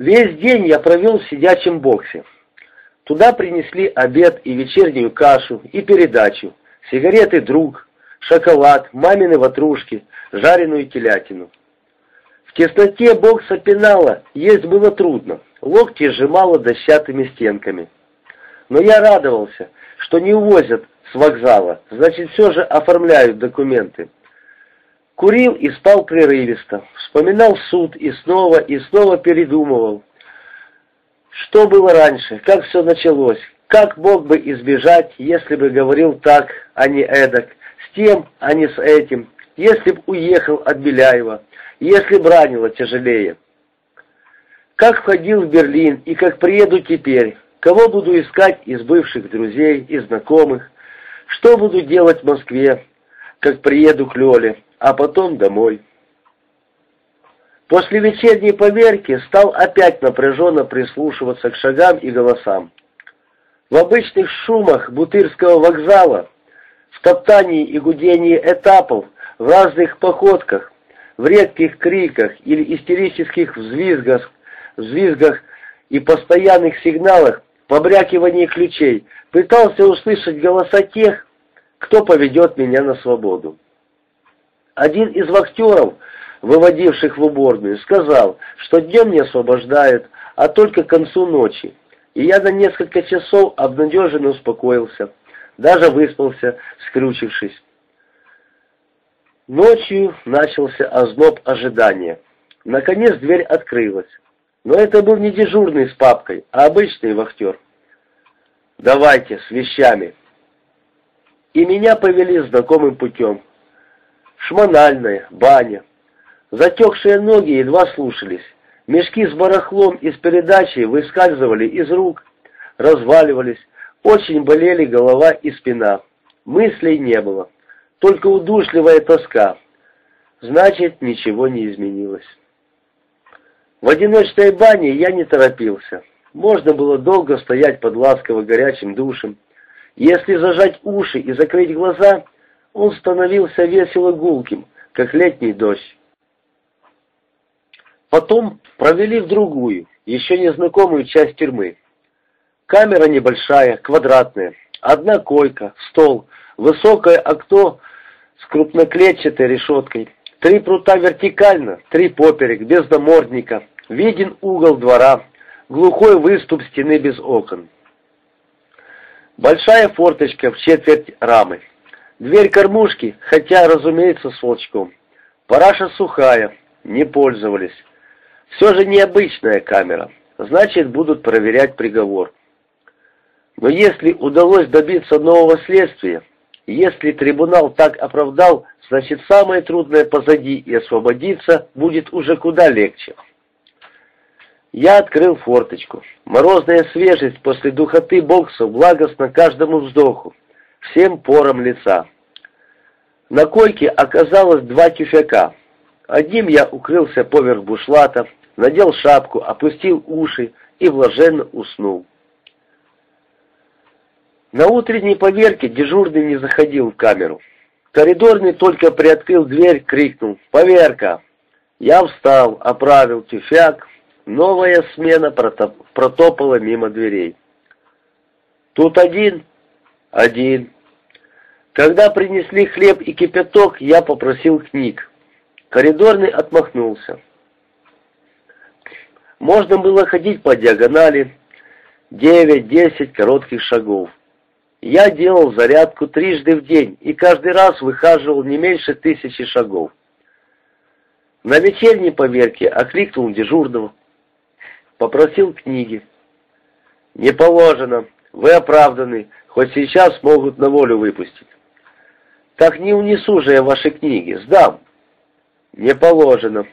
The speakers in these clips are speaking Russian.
Весь день я провел в сидячем боксе. Туда принесли обед и вечернюю кашу, и передачу, сигареты «Друг», шоколад, мамины ватрушки, жареную телятину. В тесноте бокса пенала есть было трудно, локти сжимало дощатыми стенками. Но я радовался, что не увозят с вокзала, значит все же оформляют документы. Курил и спал прерывисто, вспоминал суд и снова и снова передумывал. Что было раньше, как все началось, как мог бы избежать, если бы говорил так, а не эдак, с тем, а не с этим, если б уехал от Беляева, если б ранило тяжелее. Как входил в Берлин и как приеду теперь, кого буду искать из бывших друзей и знакомых, что буду делать в Москве, как приеду к Лёле, а потом домой. После вечерней поверки стал опять напряженно прислушиваться к шагам и голосам. В обычных шумах Бутырского вокзала, в топтании и гудении этапов, в разных походках, в редких криках или истерических взвизгах, взвизгах и постоянных сигналах, побрякивании ключей, пытался услышать голоса тех, кто поведет меня на свободу. Один из вахтеров, выводивших в уборную, сказал, что днем не освобождают, а только к концу ночи. И я на несколько часов обнадеженно успокоился, даже выспался, скрючившись. Ночью начался озноб ожидания. Наконец дверь открылась. Но это был не дежурный с папкой, а обычный вахтер. «Давайте, с вещами». И меня повели знакомым путем. Шмональная, баня. Затекшие ноги едва слушались. Мешки с барахлом из передачи выскальзывали из рук, разваливались. Очень болели голова и спина. Мыслей не было. Только удушливая тоска. Значит, ничего не изменилось. В одиночной бане я не торопился. Можно было долго стоять под ласково горячим душем. Если зажать уши и закрыть глаза – он становился весело гулким, как летний дождь. Потом провели в другую, еще незнакомую часть тюрьмы. Камера небольшая, квадратная, одна койка, стол, высокое окно с крупноклетчатой решеткой, три прута вертикально, три поперек, без намордника, виден угол двора, глухой выступ стены без окон. Большая форточка в четверть рамы. Дверь кормушки, хотя, разумеется, с волчком. Параша сухая, не пользовались. Все же необычная камера, значит, будут проверять приговор. Но если удалось добиться нового следствия, если трибунал так оправдал, значит, самое трудное позади, и освободиться будет уже куда легче. Я открыл форточку. Морозная свежесть после духоты бокса благостно каждому вздоху всем порам лица. На койке оказалось два тюфяка. Одним я укрылся поверх бушлата, надел шапку, опустил уши и блаженно уснул. На утренней поверке дежурный не заходил в камеру. Коридорный только приоткрыл дверь, крикнул «Поверка!». Я встал, оправил тюфяк, новая смена протопала мимо дверей. «Тут один?» «Один». Когда принесли хлеб и кипяток, я попросил книг. Коридорный отмахнулся. Можно было ходить по диагонали, девять-десять коротких шагов. Я делал зарядку трижды в день и каждый раз выхаживал не меньше тысячи шагов. На вечерней поверке окликнул дежурного, попросил книги. «Не положено, вы оправданы, хоть сейчас могут на волю выпустить». Так не унесу же я ваши книги, сдам. Не положено.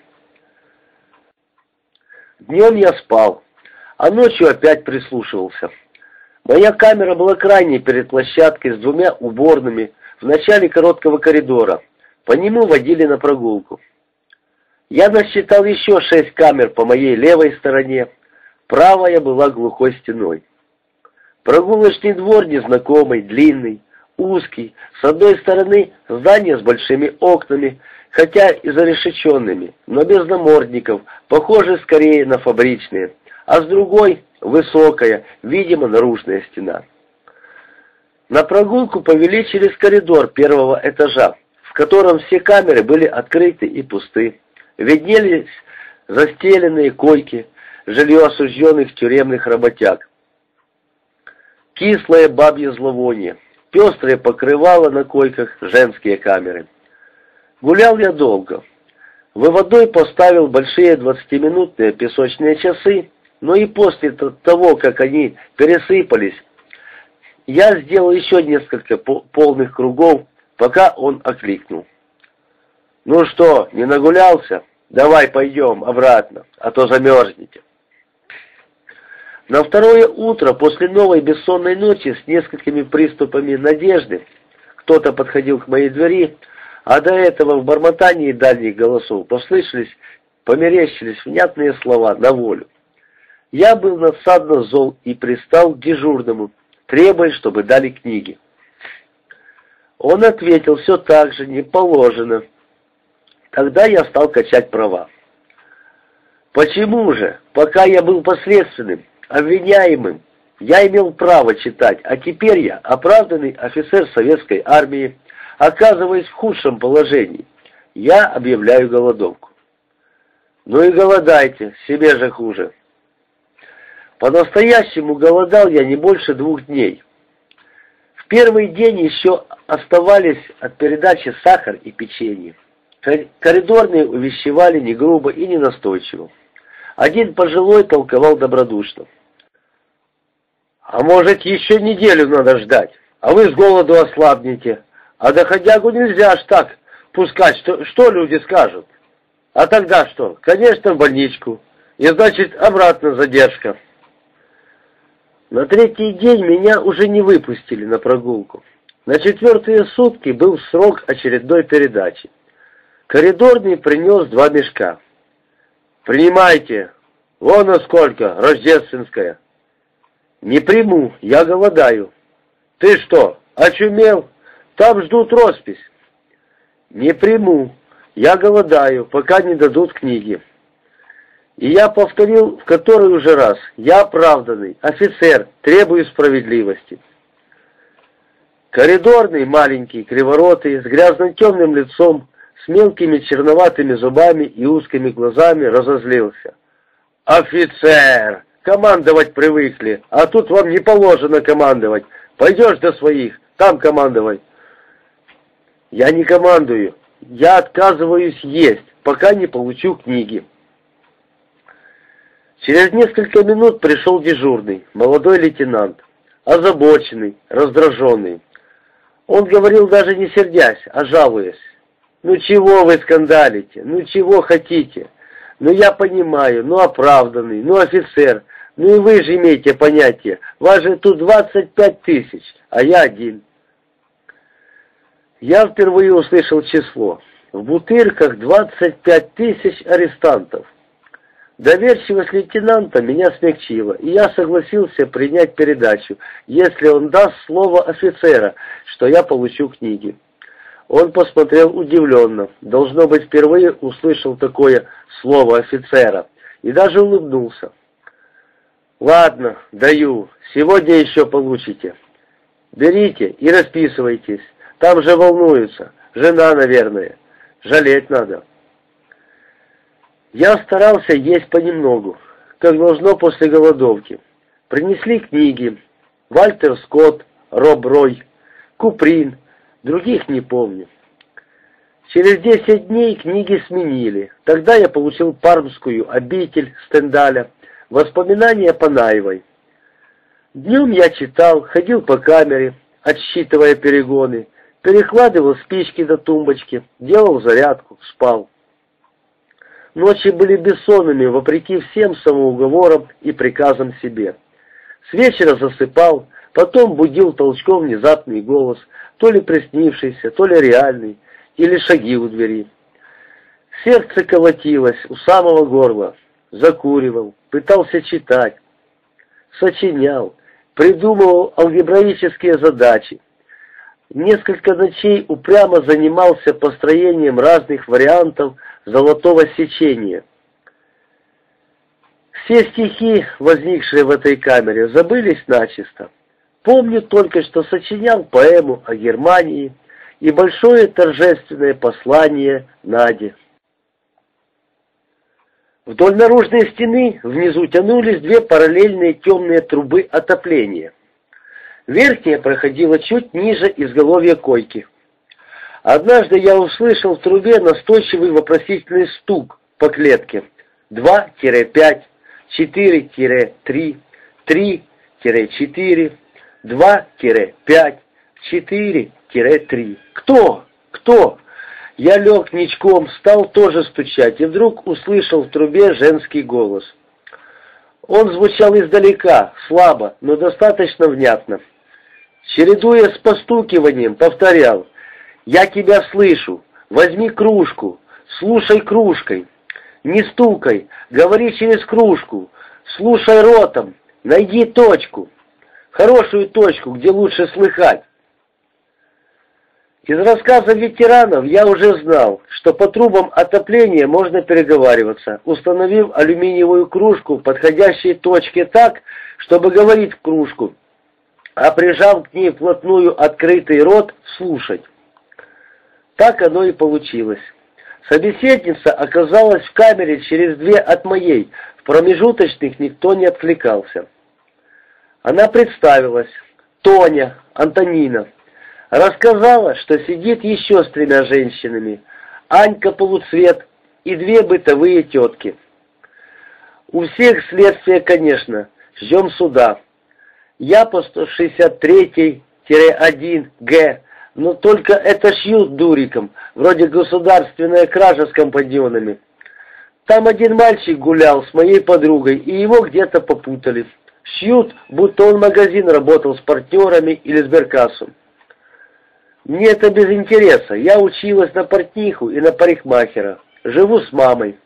Днем я спал, а ночью опять прислушивался. Моя камера была крайней перед площадкой с двумя уборными в начале короткого коридора. По нему водили на прогулку. Я насчитал еще шесть камер по моей левой стороне. Правая была глухой стеной. Прогулочный двор незнакомый, длинный, узкий, с одной стороны здание с большими окнами, хотя и зарешеченными, но без намордников, похожие скорее на фабричные, а с другой — высокая, видимо, наружная стена. На прогулку повели через коридор первого этажа, в котором все камеры были открыты и пусты. Виднелись застеленные койки, жилье осужденных тюремных работяг. Кислое бабье зловоние, пестрое покрывало на койках женские камеры. Гулял я долго. Выводой поставил большие двадцатиминутные песочные часы, но и после того, как они пересыпались, я сделал еще несколько полных кругов, пока он окликнул. «Ну что, не нагулялся? Давай пойдем обратно, а то замерзнете». На второе утро, после новой бессонной ночи с несколькими приступами надежды, кто-то подходил к моей двери, а до этого в бормотании дальних голосов послышались, померещились внятные слова на волю. Я был надсадно зол и пристал к дежурному, требуя, чтобы дали книги. Он ответил все так же, не положено. Тогда я стал качать права. Почему же, пока я был посредственным, обвиняемым. Я имел право читать, а теперь я, оправданный офицер советской армии, оказываясь в худшем положении. Я объявляю голодовку. Ну и голодайте, себе же хуже. По-настоящему голодал я не больше двух дней. В первый день еще оставались от передачи сахар и печенье. Коридорные увещевали не грубо и не настойчиво. Один пожилой толковал добродушно. А может, еще неделю надо ждать, а вы с голоду ослабнете. А доходягу нельзя аж так пускать, что, что люди скажут. А тогда что? Конечно, в больничку. И значит, обратно задержка. На третий день меня уже не выпустили на прогулку. На четвертые сутки был срок очередной передачи. Коридорный принес два мешка. «Принимайте! Вон сколько, рождественская!» «Не приму, я голодаю». «Ты что, очумел? Там ждут роспись». «Не приму, я голодаю, пока не дадут книги». И я повторил в который уже раз, я оправданный, офицер, требую справедливости. Коридорный, маленький, криворотый, с грязным темным лицом, с мелкими черноватыми зубами и узкими глазами разозлился. «Офицер! Командовать привыкли, а тут вам не положено командовать. Пойдешь до своих, там командовай. Я не командую, я отказываюсь есть, пока не получу книги. Через несколько минут пришел дежурный, молодой лейтенант, озабоченный, раздраженный. Он говорил даже не сердясь, а жалуясь. «Ну чего вы скандалите? Ну чего хотите? Ну я понимаю, ну оправданный, ну офицер, ну и вы же имеете понятие, вас же тут 25 тысяч, а я один. Я впервые услышал число. В Бутырках 25 тысяч арестантов. Доверчивость лейтенанта меня смягчила, и я согласился принять передачу, если он даст слово офицера, что я получу книги. Он посмотрел удивленно, должно быть, впервые услышал такое слово офицера, и даже улыбнулся. «Ладно, даю. Сегодня еще получите. Берите и расписывайтесь. Там же волнуются. Жена, наверное. Жалеть надо». Я старался есть понемногу, как должно после голодовки. Принесли книги. Вальтер Скотт, Роб Рой, Куприн, других не помню. Через десять дней книги сменили. Тогда я получил пармскую обитель Стендаля, Воспоминания Панаевой. Днем я читал, ходил по камере, отсчитывая перегоны, перекладывал спички до тумбочки, делал зарядку, спал. Ночи были бессонными, вопреки всем самоуговорам и приказам себе. С вечера засыпал, потом будил толчком внезапный голос, то ли приснившийся, то ли реальный, или шаги у двери. Сердце колотилось у самого горла закуривал, пытался читать, сочинял, придумывал алгебраические задачи. несколько ночей упрямо занимался построением разных вариантов золотого сечения. Все стихи, возникшие в этой камере, забылись начисто. Помню только, что сочинял поэму о Германии и большое торжественное послание Наде. Вдоль наружной стены внизу тянулись две параллельные темные трубы отопления. Верхняя проходила чуть ниже изголовья койки. Однажды я услышал в трубе настойчивый вопросительный стук по клетке. 2-5, 4-3, 3-4, 2-5, 4-3. Кто? Кто? Я лег ничком, стал тоже стучать, и вдруг услышал в трубе женский голос. Он звучал издалека, слабо, но достаточно внятно. Чередуя с постукиванием, повторял «Я тебя слышу, возьми кружку, слушай кружкой, не стукай, говори через кружку, слушай ротом, найди точку, хорошую точку, где лучше слыхать». Из рассказов ветеранов я уже знал, что по трубам отопления можно переговариваться, установив алюминиевую кружку в подходящей точке так, чтобы говорить в кружку, а прижав к ней вплотную открытый рот, слушать. Так оно и получилось. Собеседница оказалась в камере через две от моей, в промежуточных никто не отвлекался. Она представилась. Тоня, Антонина. Рассказала, что сидит еще с тремя женщинами, Анька Полуцвет и две бытовые тетки. У всех следствие, конечно, ждем суда. Я по 163-1 но только это шьют дуриком, вроде государственная кража с компаньонами. Там один мальчик гулял с моей подругой, и его где-то попутали. Шьют, будто он магазин работал с партнерами или с Беркасом. Мне это без интереса. Я училась на портниху и на парикмахера. Живу с мамой.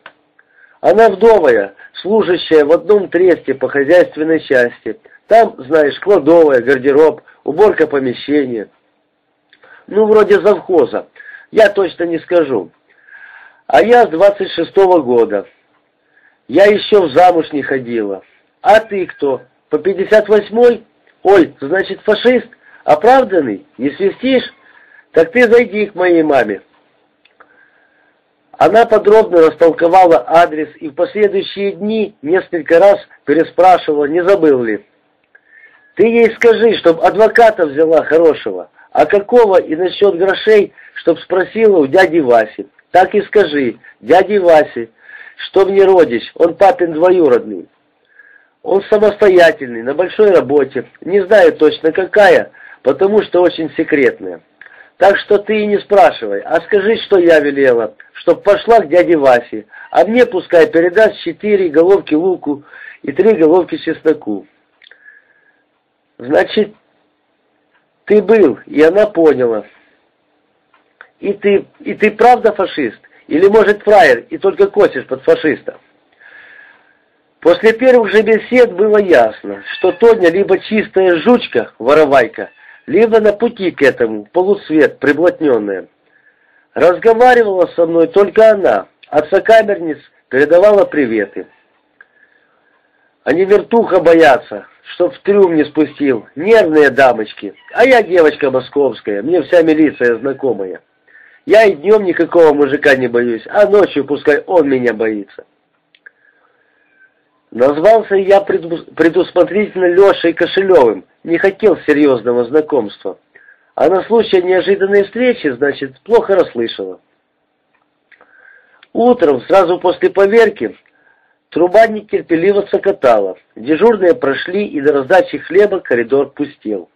Она вдовая, служащая в одном тресте по хозяйственной части. Там, знаешь, кладовая, гардероб, уборка помещения. Ну, вроде завхоза. Я точно не скажу. А я с 26-го года. Я еще в замуж не ходила. А ты кто? По 58-й? Ой, значит, фашист? Оправданный? Не свистишь? Так ты зайди к моей маме. Она подробно растолковала адрес и в последующие дни несколько раз переспрашивала, не забыл ли. Ты ей скажи, чтоб адвоката взяла хорошего, а какого и насчет грошей, чтоб спросила у дяди Васи. Так и скажи, дяди Васе, что мне родич, он папин двоюродный. Он самостоятельный, на большой работе, не знаю точно какая, потому что очень секретная. Так что ты и не спрашивай, а скажи, что я велела, чтоб пошла к дяде Васе, а мне пускай передаст четыре головки луку и три головки чесноку. Значит, ты был, и она поняла. И ты, и ты правда фашист? Или, может, фраер, и только косишь под фашиста? После первых же бесед было ясно, что Тоня либо чистая жучка, воровайка, либо на пути к этому, полусвет, приблотненная. Разговаривала со мной только она, а сокамерниц передавала приветы. Они вертуха боятся, чтоб в трюм не спустил, нервные дамочки, а я девочка московская, мне вся милиция знакомая. Я и днем никакого мужика не боюсь, а ночью пускай он меня боится. Назвался я предусмотрительно Лешей Кошелевым, не хотел серьезного знакомства. А на случай неожиданной встречи, значит, плохо расслышала. Утром, сразу после поверки, труба нетерпеливо сокотала. Дежурные прошли, и до раздачи хлеба коридор пустел.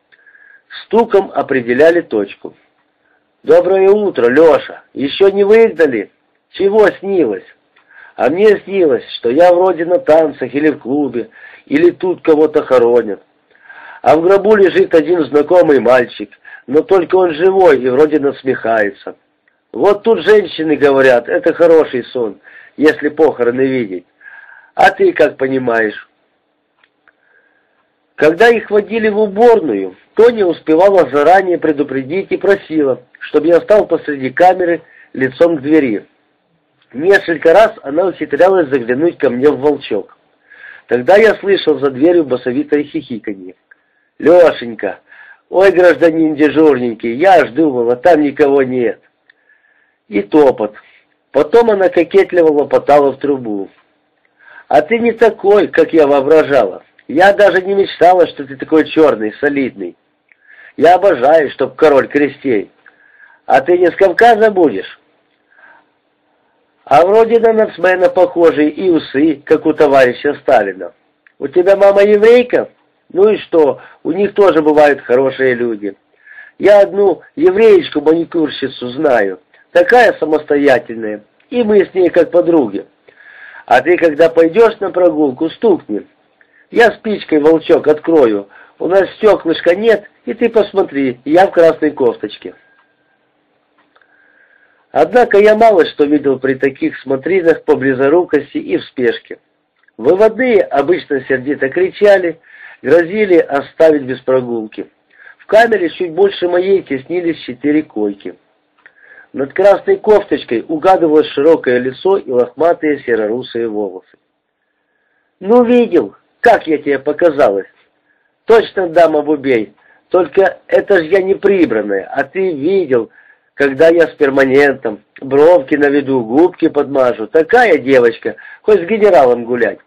Стуком определяли точку. «Доброе утро, Леша! Еще не выгнали? Чего снилось?» А мне снилось, что я вроде на танцах или в клубе, или тут кого-то хоронят. А в гробу лежит один знакомый мальчик, но только он живой и вроде насмехается. Вот тут женщины говорят, это хороший сон, если похороны видеть. А ты как понимаешь? Когда их водили в уборную, Тоня успевала заранее предупредить и просила, чтобы я стал посреди камеры лицом к двери. Несколько раз она ухитрялась заглянуть ко мне в волчок. Тогда я слышал за дверью басовитое хихиканье. «Лешенька! Ой, гражданин дежурненький, я аж думала, там никого нет!» И топот. Потом она кокетливо лопотала в трубу. «А ты не такой, как я воображала. Я даже не мечтала, что ты такой черный, солидный. Я обожаю, чтоб король крестей. А ты не с Кавказа будешь?» А вроде на нацмена похожий и усы, как у товарища Сталина. У тебя мама еврейка? Ну и что, у них тоже бывают хорошие люди. Я одну евреечку-маникюрщицу знаю, такая самостоятельная, и мы с ней как подруги. А ты, когда пойдешь на прогулку, стукни. Я спичкой волчок открою, у нас стеклышка нет, и ты посмотри, я в красной кофточке. Однако я мало что видел при таких смотринах по близорукости и в спешке. Выводные обычно сердито кричали, грозили оставить без прогулки. В камере чуть больше моей теснились четыре койки. Над красной кофточкой угадывалось широкое лицо и лохматые серо-русые волосы. «Ну, видел, как я тебе показалась?» «Точно, дама Бубей, только это ж я не прибранная, а ты видел, когда я с перманентом, бровки наведу, губки подмажу. Такая девочка, хоть с генералом гулять.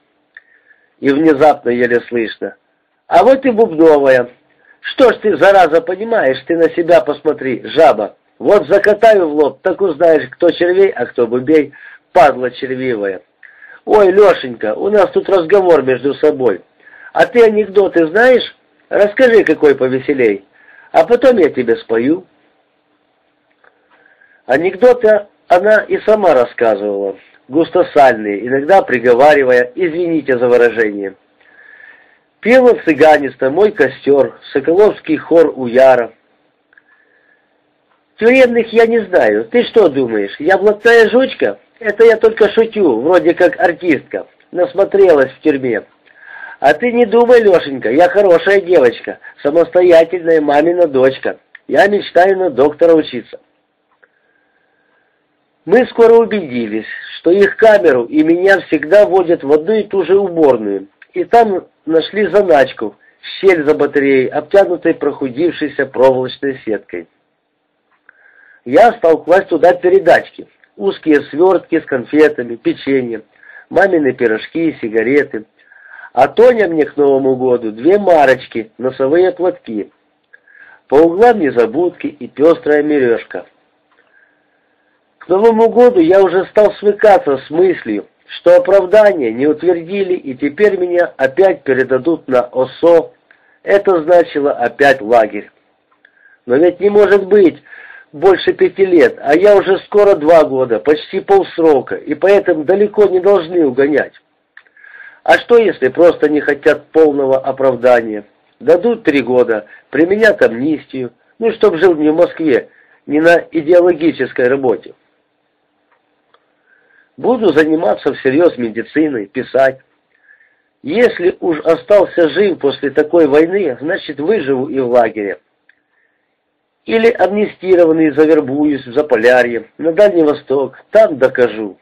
И внезапно еле слышно. А вот и бубновая. Что ж ты, зараза, понимаешь, ты на себя посмотри, жаба. Вот закатаю в лоб, так узнаешь, кто червей, а кто бубей, падла червивая. Ой, Лешенька, у нас тут разговор между собой. А ты анекдоты знаешь? Расскажи, какой повеселей. А потом я тебе спою. Анекдоты она и сама рассказывала, густосальные, иногда приговаривая «извините за выражение». Пела цыганиста «Мой костер», «Соколовский хор у Яра». Тюремных я не знаю. Ты что думаешь, я блатная жучка? Это я только шутю, вроде как артистка. Насмотрелась в тюрьме. А ты не думай, Лешенька, я хорошая девочка, самостоятельная мамина дочка. Я мечтаю на доктора учиться. Мы скоро убедились, что их камеру и меня всегда водят в одну и ту же уборную, и там нашли заначку, щель за батареей, обтянутой прохудившейся проволочной сеткой. Я стал класть туда передачки, узкие свертки с конфетами, печеньем, мамины пирожки и сигареты, а Тоня мне к Новому году две марочки, носовые платки, по углам незабудки и пестрая мережка. Новому году я уже стал свыкаться с мыслью, что оправдания не утвердили и теперь меня опять передадут на ОСО. Это значило опять лагерь. Но ведь не может быть больше пяти лет, а я уже скоро два года, почти полсрока, и поэтому далеко не должны угонять. А что, если просто не хотят полного оправдания? Дадут три года, применят амнистию, ну, чтоб жил не в Москве, не на идеологической работе. Буду заниматься всерьез медициной, писать. Если уж остался жив после такой войны, значит выживу и в лагере. Или амнистированный завербуюсь в Заполярье, на Дальний Восток, там докажу.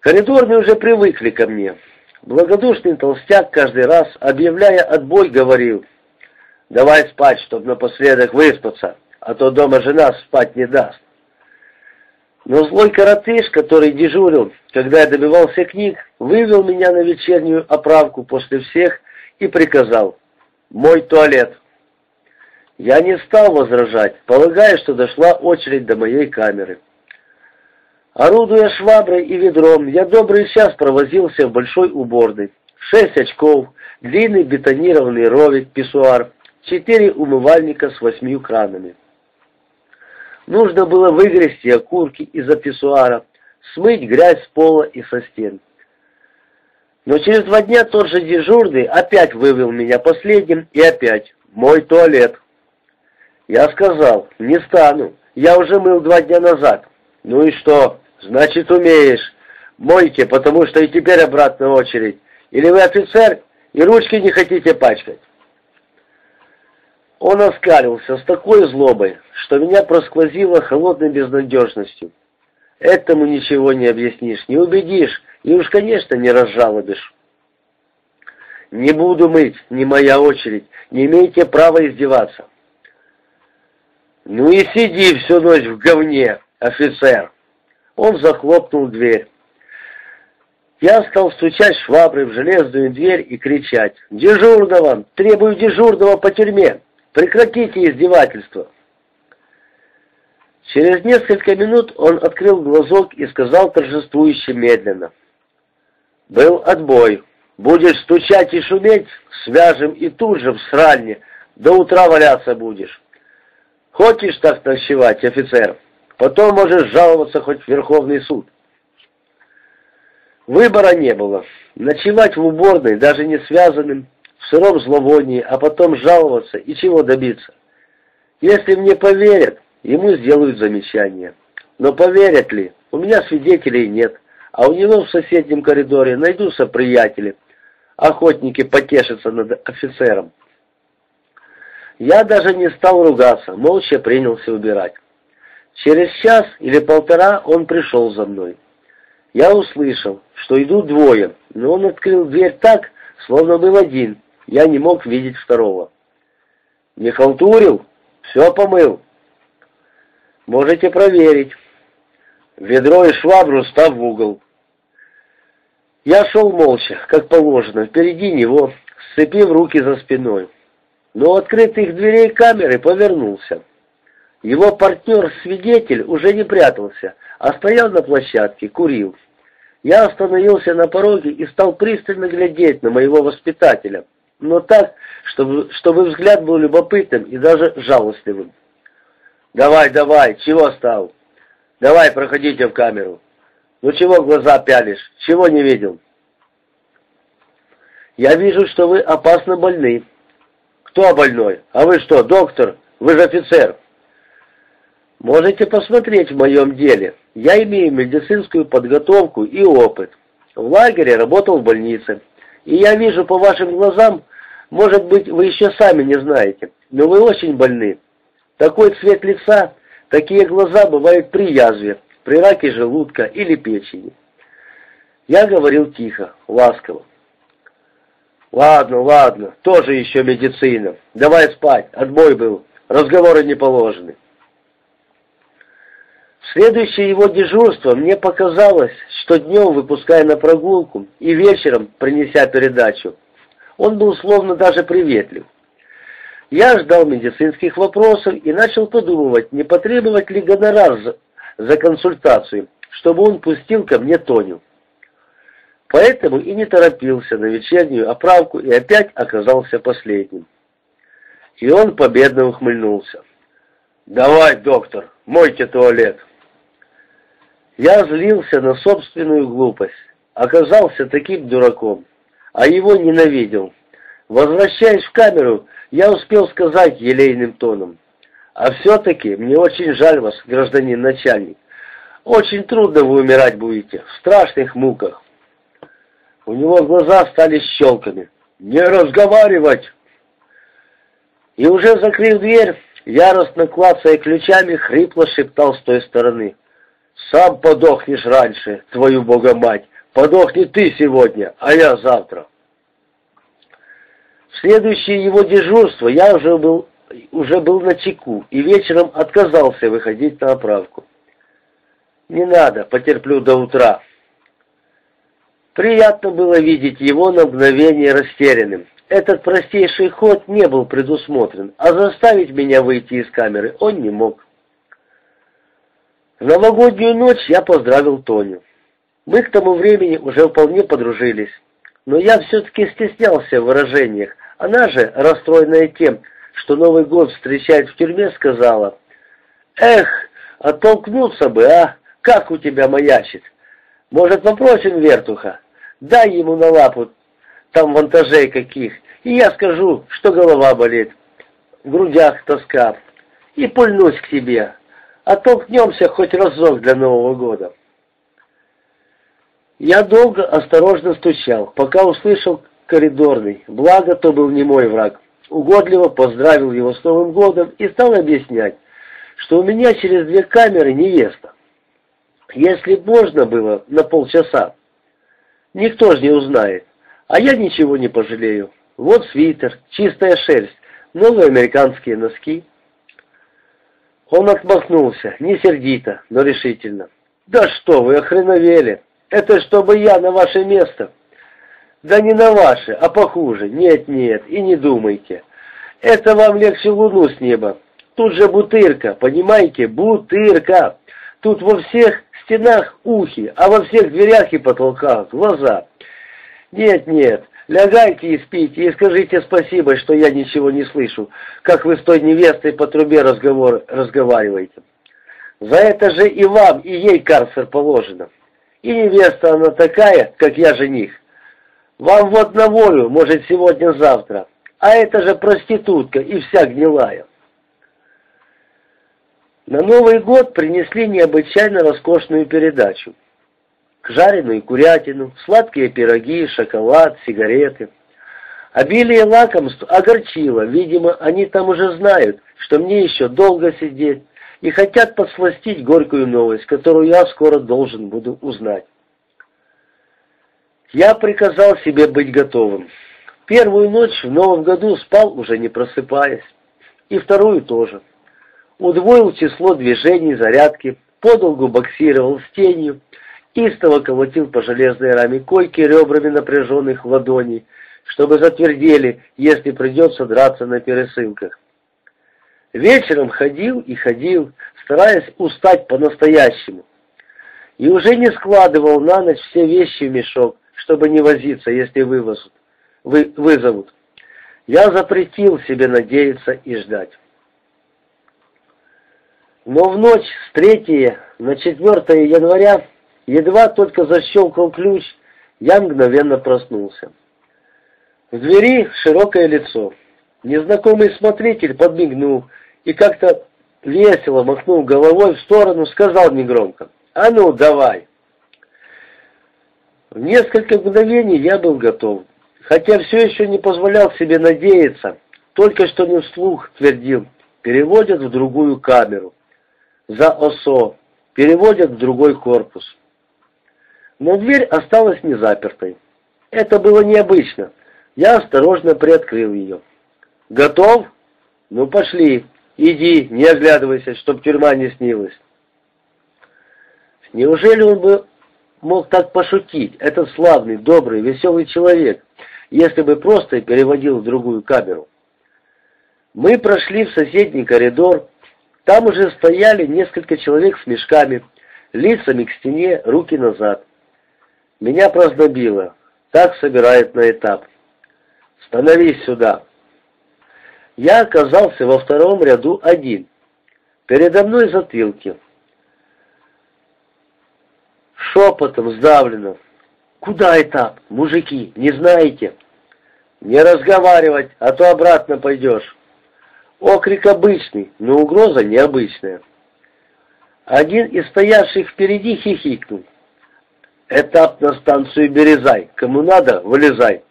Коридорные уже привыкли ко мне. Благодушный толстяк каждый раз, объявляя отбой, говорил, «Давай спать, чтобы напоследок выспаться, а то дома жена спать не даст». Но злой коротыш, который дежурил, когда я добивался книг, вывел меня на вечернюю оправку после всех и приказал «Мой туалет». Я не стал возражать, полагая, что дошла очередь до моей камеры. Орудуя шваброй и ведром, я добрый час провозился в большой уборной. Шесть очков, длинный бетонированный ровик, писсуар, четыре умывальника с восьмью кранами. Нужно было выгрести окурки из-за писсуара, смыть грязь с пола и со стен. Но через два дня тот же дежурный опять вывел меня последним и опять «Мой туалет». Я сказал «Не стану, я уже мыл два дня назад». «Ну и что? Значит, умеешь. Мойте, потому что и теперь обратная очередь. Или вы офицер, И ручки не хотите пачкать. Он оскалился с такой злобой, что меня просквозило холодной безнадежностью. Этому ничего не объяснишь, не убедишь, и уж, конечно, не разжалобишь. Не буду мыть, не моя очередь, не имеете права издеваться. Ну и сиди всю ночь в говне, офицер. Он захлопнул дверь. Я стал стучать шваброй в железную дверь и кричать. «Дежурного! Требую дежурного по тюрьме! Прекратите издевательство!» Через несколько минут он открыл глазок и сказал торжествующе медленно. «Был отбой. Будешь стучать и шуметь, свяжем и тут же в сральне. До утра валяться будешь. Хочешь так ночевать, офицер? Потом можешь жаловаться хоть в Верховный суд». Выбора не было. Ночевать в уборной, даже не связанным, в сыром зловонии, а потом жаловаться и чего добиться. Если мне поверят, ему сделают замечание. Но поверят ли? У меня свидетелей нет, а у него в соседнем коридоре найдутся приятели. Охотники потешатся над офицером. Я даже не стал ругаться, молча принялся убирать. Через час или полтора он пришел за мной. Я услышал, что идут двое, но он открыл дверь так, словно был один. Я не мог видеть второго. «Не халтурил? Все помыл?» «Можете проверить». Ведро и швабру став в угол. Я шел молча, как положено, впереди него, сцепив руки за спиной. Но открытых дверей камеры повернулся. Его партнер-свидетель уже не прятался, а стоял на площадке, курил. Я остановился на пороге и стал пристально глядеть на моего воспитателя, но так, чтобы, чтобы взгляд был любопытным и даже жалостливым. «Давай, давай, чего стал? Давай, проходите в камеру. Ну чего глаза пялишь? Чего не видел?» «Я вижу, что вы опасно больны». «Кто больной? А вы что, доктор? Вы же офицер». Можете посмотреть в моем деле. Я имею медицинскую подготовку и опыт. В лагере работал в больнице. И я вижу по вашим глазам, может быть, вы еще сами не знаете, но вы очень больны. Такой цвет лица, такие глаза бывают при язве, при раке желудка или печени. Я говорил тихо, ласково. «Ладно, ладно, тоже еще медицина. Давай спать, отбой был, разговоры не положены». Следующее его дежурство мне показалось, что днем, выпуская на прогулку, и вечером, принеся передачу, он был словно даже приветлив. Я ждал медицинских вопросов и начал подумывать, не потребовать ли гонорар за, за консультацию, чтобы он пустил ко мне Тоню. Поэтому и не торопился на вечернюю оправку и опять оказался последним. И он победно ухмыльнулся. «Давай, доктор, мойте туалет». Я злился на собственную глупость, оказался таким дураком, а его ненавидел. Возвращаясь в камеру, я успел сказать елейным тоном, «А все-таки мне очень жаль вас, гражданин начальник. Очень трудно вы умирать будете, в страшных муках». У него глаза стали щелками. «Не разговаривать!» И уже закрыв дверь, яростно клацая ключами, хрипло шептал с той стороны. Сам подохнешь раньше, твою богомать. Подохни ты сегодня, а я завтра. В следующее его дежурство я уже был, уже был на чеку и вечером отказался выходить на оправку. Не надо, потерплю до утра. Приятно было видеть его на мгновение растерянным. Этот простейший ход не был предусмотрен, а заставить меня выйти из камеры он не мог. В новогоднюю ночь я поздравил Тоню. Мы к тому времени уже вполне подружились, но я все-таки стеснялся в выражениях. Она же, расстроенная тем, что Новый год встречает в тюрьме, сказала, «Эх, оттолкнуться бы, а? Как у тебя маячит? Может, попросим Вертуха? Дай ему на лапу, там вантажей каких, и я скажу, что голова болит, в грудях тоска, и пульнусь к тебе, Оттолкнемся хоть разок для Нового года. Я долго осторожно стучал, пока услышал, коридорный, благо то был не мой враг, угодливо поздравил его с Новым годом и стал объяснять, что у меня через две камеры невеста. Если можно было на полчаса, никто же не узнает, а я ничего не пожалею. Вот свитер, чистая шерсть, новые американские носки. Он отмахнулся, не сердито, но решительно. «Да что вы, охреновели! Это чтобы я на ваше место!» «Да не на ваше, а похуже. Нет-нет, и не думайте. Это вам легче луну с неба. Тут же бутырка, понимаете, бутырка. Тут во всех стенах ухи, а во всех дверях и потолках глаза. Нет-нет, лягайте и спите, и скажите спасибо, что я ничего не слышу, как вы с той невестой по трубе разговор, разговариваете. За это же и вам, и ей карцер положено. И невеста она такая, как я жених. Вам вот на волю, может, сегодня-завтра. А это же проститутка и вся гнилая. На Новый год принесли необычайно роскошную передачу. Жареную курятину, сладкие пироги, шоколад, сигареты. Обилие лакомств огорчило, видимо, они там уже знают, что мне еще долго сидеть, и хотят подсластить горькую новость, которую я скоро должен буду узнать. Я приказал себе быть готовым. Первую ночь в новом году спал, уже не просыпаясь. И вторую тоже. Удвоил число движений, зарядки, подолгу боксировал с тенью, истово колотил по железной раме койки ребрами напряженных ладоней, чтобы затвердели, если придется драться на пересылках. Вечером ходил и ходил, стараясь устать по-настоящему. И уже не складывал на ночь все вещи в мешок, чтобы не возиться, если вывозут, вы, вызовут. Я запретил себе надеяться и ждать. Но в ночь с 3 на 4 января, едва только защелкал ключ, я мгновенно проснулся. В двери широкое лицо. Незнакомый смотритель подмигнул и как-то весело махнул головой в сторону, сказал негромко, «А ну, давай!» В несколько мгновений я был готов, хотя все еще не позволял себе надеяться, только что не вслух твердил, переводят в другую камеру, за ОСО, переводят в другой корпус. Но дверь осталась незапертой. Это было необычно. Я осторожно приоткрыл ее. «Готов? Ну пошли!» Иди, не оглядывайся, чтоб тюрьма не снилась. Неужели он бы мог так пошутить, этот славный, добрый, веселый человек, если бы просто переводил в другую камеру? Мы прошли в соседний коридор, там уже стояли несколько человек с мешками, лицами к стене, руки назад. Меня прознобило, так собирает на этап. «Становись сюда!» Я оказался во втором ряду один. Передо мной затылки. Шепотом сдавлено. «Куда этап, мужики, не знаете?» «Не разговаривать, а то обратно пойдешь». Окрик обычный, но угроза необычная. Один из стоявших впереди хихикнул. «Этап на станцию Березай. Кому надо, вылезай».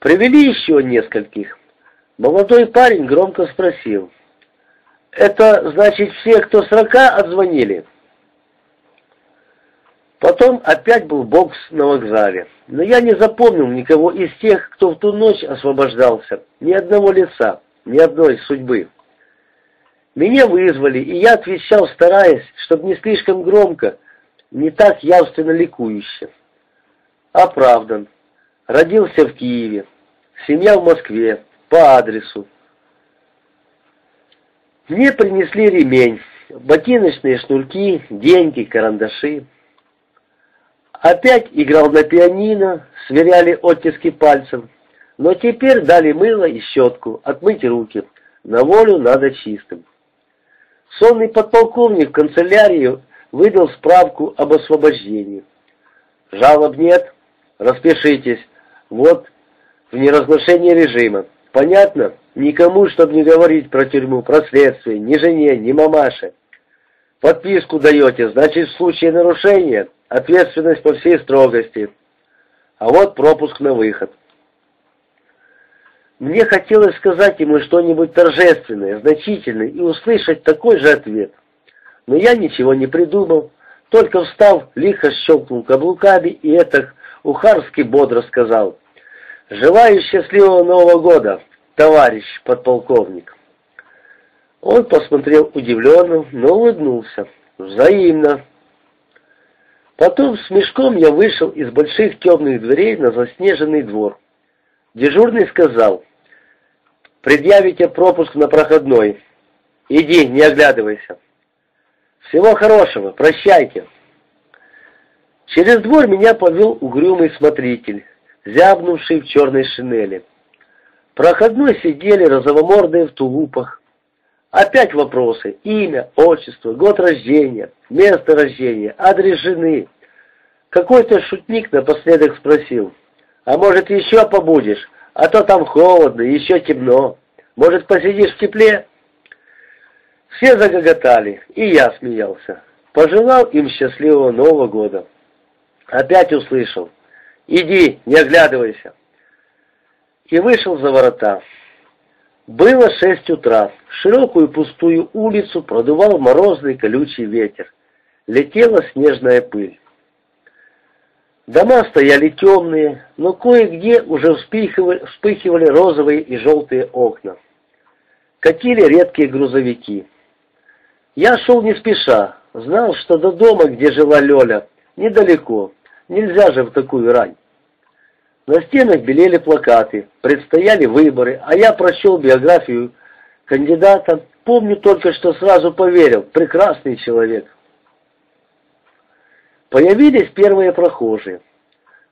Привели еще нескольких. Молодой парень громко спросил. «Это значит все, кто срока отзвонили?» Потом опять был бокс на вокзале. Но я не запомнил никого из тех, кто в ту ночь освобождался. Ни одного лица, ни одной судьбы. Меня вызвали, и я отвечал, стараясь, чтобы не слишком громко, не так явственно ликующе. Оправдан. Родился в Киеве. Семья в Москве по адресу. Мне принесли ремень, ботиночные шнурки, деньги, карандаши. Опять играл на пианино, сверяли оттиски пальцев, но теперь дали мыло и щетку, отмыть руки. На волю надо чистым. Сонный подполковник в канцелярию выдал справку об освобождении. Жалоб нет? Распишитесь. Вот, в неразглашении режима. Понятно? Никому, чтобы не говорить про тюрьму, про следствие, ни жене, ни мамаше. Подписку даете, значит, в случае нарушения ответственность по всей строгости. А вот пропуск на выход. Мне хотелось сказать ему что-нибудь торжественное, значительное и услышать такой же ответ. Но я ничего не придумал, только встав, лихо щелкнул каблуками и это ухарски бодро сказал «Желаю счастливого Нового года, товарищ подполковник». Он посмотрел удивленно, но улыбнулся. «Взаимно». Потом с мешком я вышел из больших темных дверей на заснеженный двор. Дежурный сказал, «Предъявите пропуск на проходной. Иди, не оглядывайся». «Всего хорошего, прощайте». Через двор меня повел угрюмый смотритель, зябнувший в черной шинели. Проходной сидели розовомордые в тулупах. Опять вопросы. Имя, отчество, год рождения, место рождения, адрес жены. Какой-то шутник напоследок спросил. А может еще побудешь? А то там холодно, еще темно. Может посидишь в тепле? Все загоготали, и я смеялся. Пожелал им счастливого Нового года. Опять услышал. «Иди, не оглядывайся!» И вышел за ворота. Было шесть утра. Широкую пустую улицу продувал морозный колючий ветер. Летела снежная пыль. Дома стояли темные, но кое-где уже вспыхивали, розовые и желтые окна. Катили редкие грузовики. Я шел не спеша, знал, что до дома, где жила Лёля, недалеко. Нельзя же в такую рань. На стенах белели плакаты, предстояли выборы, а я прочел биографию кандидата. Помню только, что сразу поверил, прекрасный человек. Появились первые прохожие.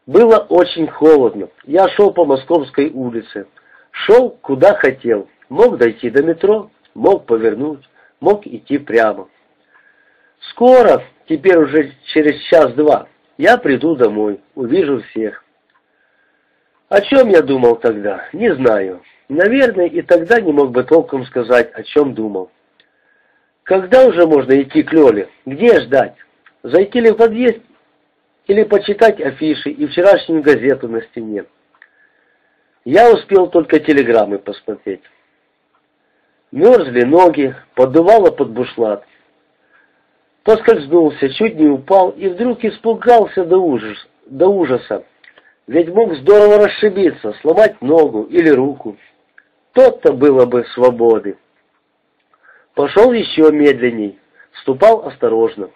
Было очень холодно. Я шел по Московской улице. Шел, куда хотел. Мог дойти до метро, мог повернуть, мог идти прямо. Скоро, теперь уже через час-два, я приду домой, увижу всех. О чем я думал тогда, не знаю. Наверное, и тогда не мог бы толком сказать, о чем думал. Когда уже можно идти к Лёле? Где ждать? Зайти ли в подъезд? Или почитать афиши и вчерашнюю газету на стене? Я успел только телеграммы посмотреть. Мерзли ноги, подувало под бушлат. Поскользнулся, чуть не упал и вдруг испугался до, ужас, до ужаса. Ведь мог здорово расшибиться, сломать ногу или руку. Тот-то было бы свободы. Пошел еще медленней, ступал осторожно.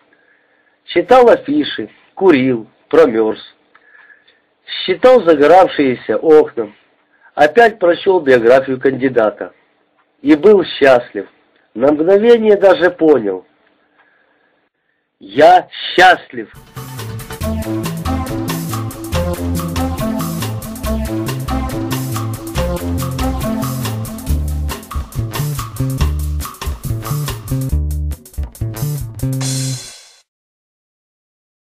Читал афиши, курил, промерз. Считал загоравшиеся окна. Опять прочел биографию кандидата. И был счастлив. На мгновение даже понял – я счастлив.